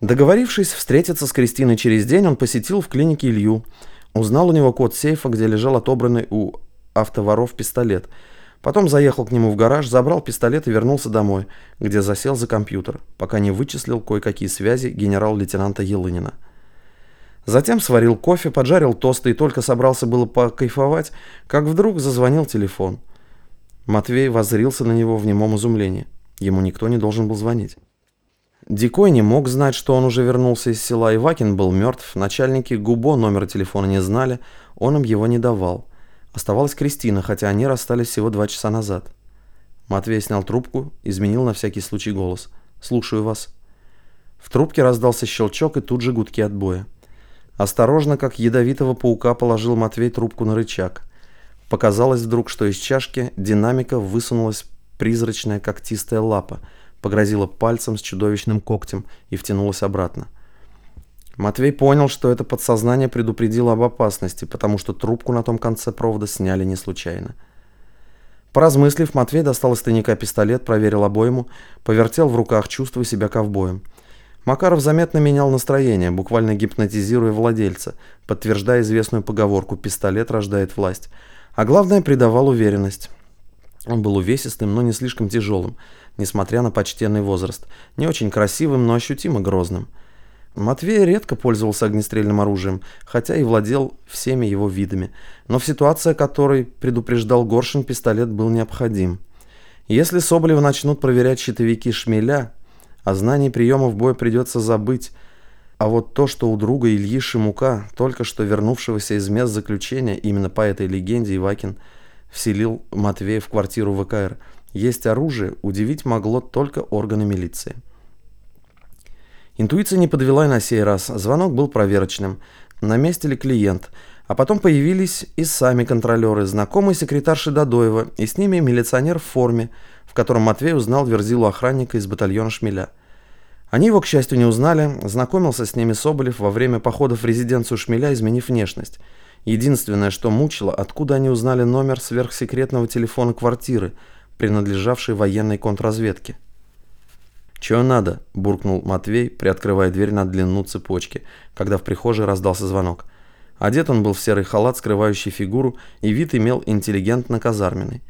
Договорившись встретиться с Кристиной через день, он посетил в клинике Илью. Узнал у него код сейфа, где лежал отобранный у автоворов пистолет. Потом заехал к нему в гараж, забрал пистолет и вернулся домой, где засел за компьютер, пока не вычислил кое-какие связи генерал-лейтенанта Елынина. Затем сварил кофе, поджарил тосты и только собрался было покайфовать, как вдруг зазвонил телефон. Матвей воззрился на него в немом изумлении. Ему никто не должен был звонить. Дикой не мог знать, что он уже вернулся из села, Ивакин был мертв, начальники ГУБО номера телефона не знали, он им его не давал. Оставалась Кристина, хотя они расстались всего два часа назад. Матвей снял трубку, изменил на всякий случай голос. «Слушаю вас». В трубке раздался щелчок и тут же гудки отбоя. Осторожно, как ядовитого паука, положил Матвей трубку на рычаг. Показалось вдруг, что из чашки динамика высунулась призрачная когтистая лапа, погрозила пальцем с чудовищным когтем и втянулась обратно. Матвей понял, что это подсознание предупредило об опасности, потому что трубку на том конце провода сняли не случайно. Поразмыслив, Матвей достал из тайника пистолет, проверил обойму, повертел в руках, чувствуя себя ковбоем – Макаров заметно менял настроение, буквально гипнотизируя владельца, подтверждая известную поговорку «пистолет рождает власть», а главное придавал уверенность. Он был увесистым, но не слишком тяжелым, несмотря на почтенный возраст, не очень красивым, но ощутимо грозным. Матвей редко пользовался огнестрельным оружием, хотя и владел всеми его видами, но в ситуации, о которой предупреждал Горшин, пистолет был необходим. Если Соболева начнут проверять щитовики шмеля, о знании приемов боя придется забыть. А вот то, что у друга Ильи Шимука, только что вернувшегося из мест заключения, именно по этой легенде Ивакин вселил Матвея в квартиру ВКР, есть оружие, удивить могло только органы милиции. Интуиция не подвела и на сей раз. Звонок был проверочным. На месте ли клиент? А потом появились и сами контролеры, знакомые секретарши Дадоева, и с ними милиционер в форме, в котором Матвей узнал верзилу охранника из батальона Шмеля. Они его, к счастью, не узнали, знакомился с ними Соболев во время походов в резиденцию Шмеля, изменив внешность. Единственное, что мучило, откуда они узнали номер сверхсекретного телефона квартиры, принадлежавшей военной контрразведке. «Чего надо?» – буркнул Матвей, приоткрывая дверь на длину цепочки, когда в прихожей раздался звонок. Одет он был в серый халат, скрывающий фигуру, и вид имел интеллигентно-казарменный.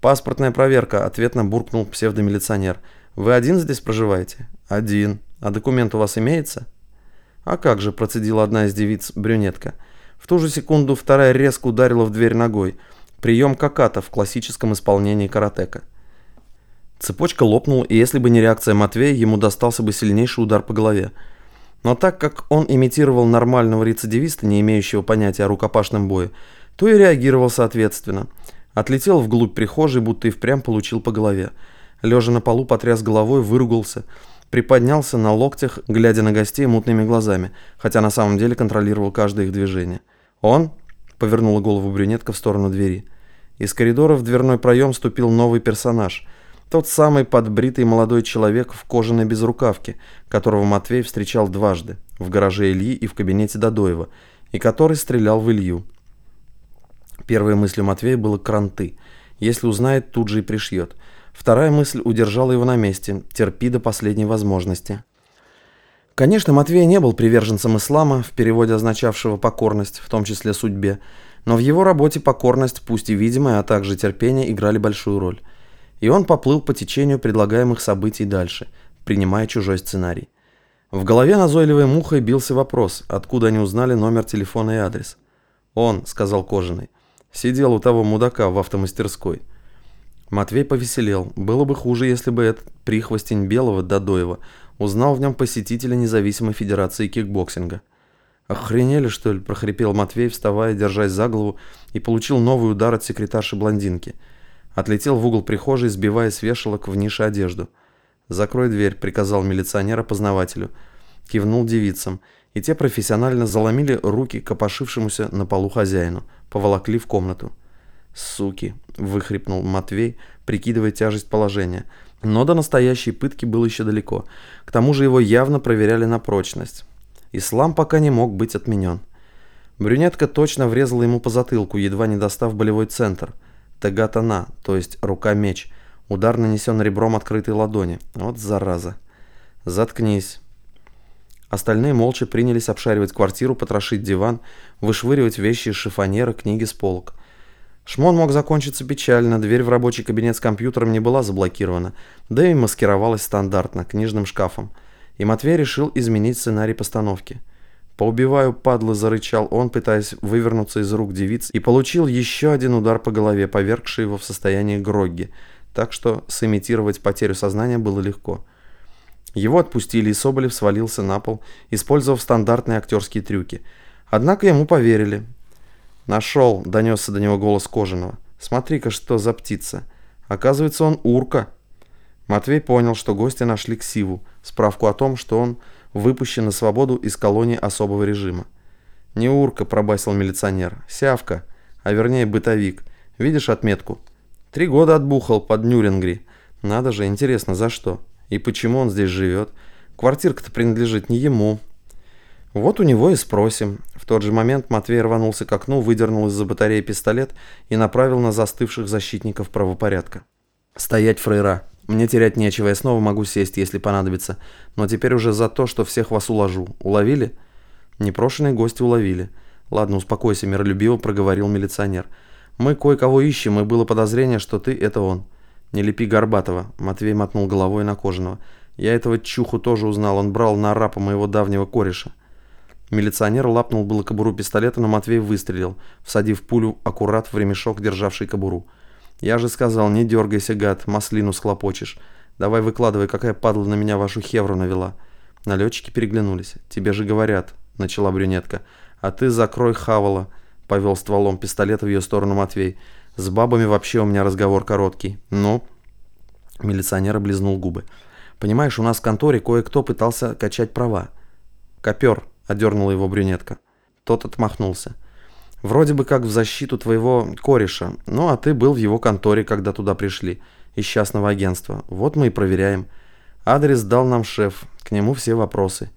«Паспортная проверка», – ответно буркнул псевдомилиционер. «Вы один здесь проживаете?» «Один. А документ у вас имеется?» «А как же», – процедила одна из девиц, брюнетка. В ту же секунду вторая резко ударила в дверь ногой. Прием каката в классическом исполнении каратека. Цепочка лопнула, и если бы не реакция Матвея, ему достался бы сильнейший удар по голове. Но так как он имитировал нормального рецидивиста, не имеющего понятия о рукопашном бое, то и реагировал соответственно – Отлетел вглубь прихожей, будто и впрямь получил по голове. Лежа на полу, потряс головой, выругался, приподнялся на локтях, глядя на гостей мутными глазами, хотя на самом деле контролировал каждое их движение. «Он?» — повернула голову брюнетка в сторону двери. Из коридора в дверной проем ступил новый персонаж. Тот самый подбритый молодой человек в кожаной безрукавке, которого Матвей встречал дважды, в гараже Ильи и в кабинете Дадоева, и который стрелял в Илью. Первой мыслью Матвея было кранты. Если узнает, тут же и пришьет. Вторая мысль удержала его на месте. Терпи до последней возможности. Конечно, Матвей не был приверженцем ислама, в переводе означавшего покорность, в том числе судьбе, но в его работе покорность, пусть и видимая, а также терпение играли большую роль. И он поплыл по течению предлагаемых событий дальше, принимая чужой сценарий. В голове назойливой мухой бился вопрос, откуда они узнали номер телефона и адрес. «Он», — сказал Кожаный. Сидел у того мудака в автомастерской. Матвей повеселел. Было бы хуже, если бы этот прихвостень Белого Дадоева узнал в нем посетителя независимой федерации кикбоксинга. «Охренели, что ли?» – прохрипел Матвей, вставая, держась за голову, и получил новый удар от секретарши-блондинки. Отлетел в угол прихожей, сбивая с вешалок в нише одежду. «Закрой дверь», – приказал милиционер опознавателю. Кивнул девицам, и те профессионально заломили руки копошившемуся на полу хозяину поволокли в комнату. «Суки!» – выхрипнул Матвей, прикидывая тяжесть положения. Но до настоящей пытки было еще далеко. К тому же его явно проверяли на прочность. Ислам пока не мог быть отменен. Брюнетка точно врезала ему по затылку, едва не достав болевой центр. Тагатана, то есть рука-меч. Удар нанесен ребром открытой ладони. Вот зараза. «Заткнись». Остальные молча принялись обшаривать квартиру, потрошить диван, вышвыривать вещи из шифонера, книги с полок. Шмон мог закончиться печально, дверь в рабочий кабинет с компьютером не была заблокирована, да и маскировалась стандартно, книжным шкафом. И Матвей решил изменить сценарий постановки. «Поубиваю, падлы!» – зарычал он, пытаясь вывернуться из рук девиц, и получил еще один удар по голове, повергший его в состояние грогги, так что сымитировать потерю сознания было легко. Его отпустили, и Соболев свалился на пол, использовав стандартные актерские трюки. Однако ему поверили. «Нашел!» – донесся до него голос Кожаного. «Смотри-ка, что за птица! Оказывается, он урка!» Матвей понял, что гости нашли ксиву, справку о том, что он выпущен на свободу из колонии особого режима. «Не урка», – пробасил милиционер, – «сявка, а вернее бытовик. Видишь отметку? Три года отбухал под Нюрингри. Надо же, интересно, за что? И почему он здесь живет? Квартирка-то принадлежит не ему». «Вот у него и спросим». В тот же момент Матвей рванулся к окну, выдернул из-за батареи пистолет и направил на застывших защитников правопорядка. «Стоять, фрейра!» Мне терять нечего, я снова могу сесть, если понадобится. Но теперь уже за то, что всех вас уложу. Уловили? Непрошенные гости уловили. Ладно, успокойся, миролюбиво проговорил милиционер. Мы кое-кого ищем, и было подозрение, что ты – это он. Не лепи Горбатова. Матвей мотнул головой на Кожаного. Я этого чуху тоже узнал, он брал на рапа моего давнего кореша. Милиционер лапнул было кобуру пистолета, но Матвей выстрелил, всадив пулю аккурат в ремешок, державший кобуру. «Я же сказал, не дергайся, гад, маслину схлопочешь. Давай выкладывай, какая падла на меня вашу хевру навела». Налетчики переглянулись. «Тебе же говорят», — начала брюнетка. «А ты закрой хавала», — повел стволом пистолета в ее сторону Матвей. «С бабами вообще у меня разговор короткий. Ну?» Милиционер облизнул губы. «Понимаешь, у нас в конторе кое-кто пытался качать права». «Копер», — одернула его брюнетка. Тот отмахнулся. Вроде бы как в защиту твоего кореша. Ну, а ты был в его конторе, когда туда пришли. Из частного агентства. Вот мы и проверяем. Адрес дал нам шеф. К нему все вопросы.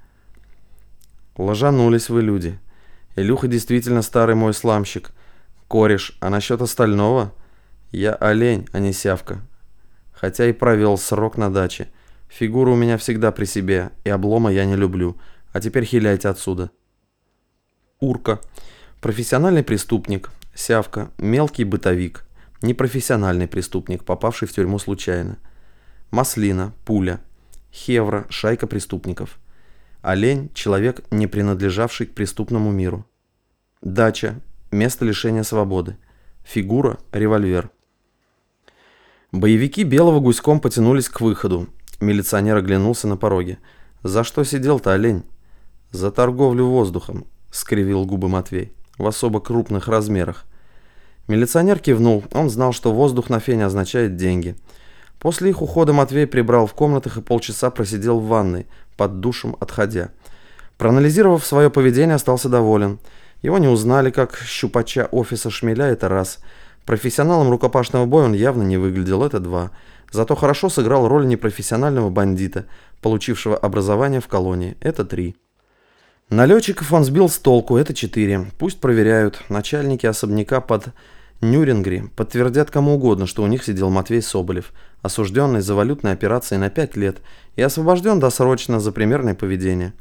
Ложанулись вы, люди. Илюха действительно старый мой сламщик. Кореш. А насчет остального? Я олень, а не сявка. Хотя и провел срок на даче. Фигура у меня всегда при себе, и облома я не люблю. А теперь хиляйте отсюда. Урка. Профессиональный преступник, сявка, мелкий бытовик, непрофессиональный преступник, попавший в тюрьму случайно. Маслина, пуля, хевра, шайка преступников. Олень – человек, не принадлежавший к преступному миру. Дача – место лишения свободы. Фигура – револьвер. Боевики белого гуськом потянулись к выходу. Милиционер оглянулся на пороге. «За что сидел-то олень?» «За торговлю воздухом», — скривил губы Матвей в особо крупных размерах. Милиционер кивнул, он знал, что воздух на фене означает деньги. После их ухода Матвей прибрал в комнатах и полчаса просидел в ванной, под душем отходя. Проанализировав свое поведение, остался доволен. Его не узнали как щупача офиса Шмеля, это раз. Профессионалом рукопашного боя он явно не выглядел, это два. Зато хорошо сыграл роль непрофессионального бандита, получившего образование в колонии, это три. Налетчиков он сбил с толку, это четыре. Пусть проверяют. Начальники особняка под Нюрингри подтвердят кому угодно, что у них сидел Матвей Соболев, осужденный за валютные операции на пять лет и освобожден досрочно за примерное поведение.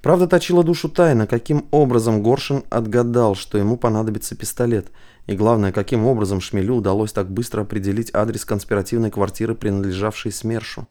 Правда, точила душу тайна, каким образом Горшин отгадал, что ему понадобится пистолет, и главное, каким образом Шмелю удалось так быстро определить адрес конспиративной квартиры, принадлежавшей СМЕРШу.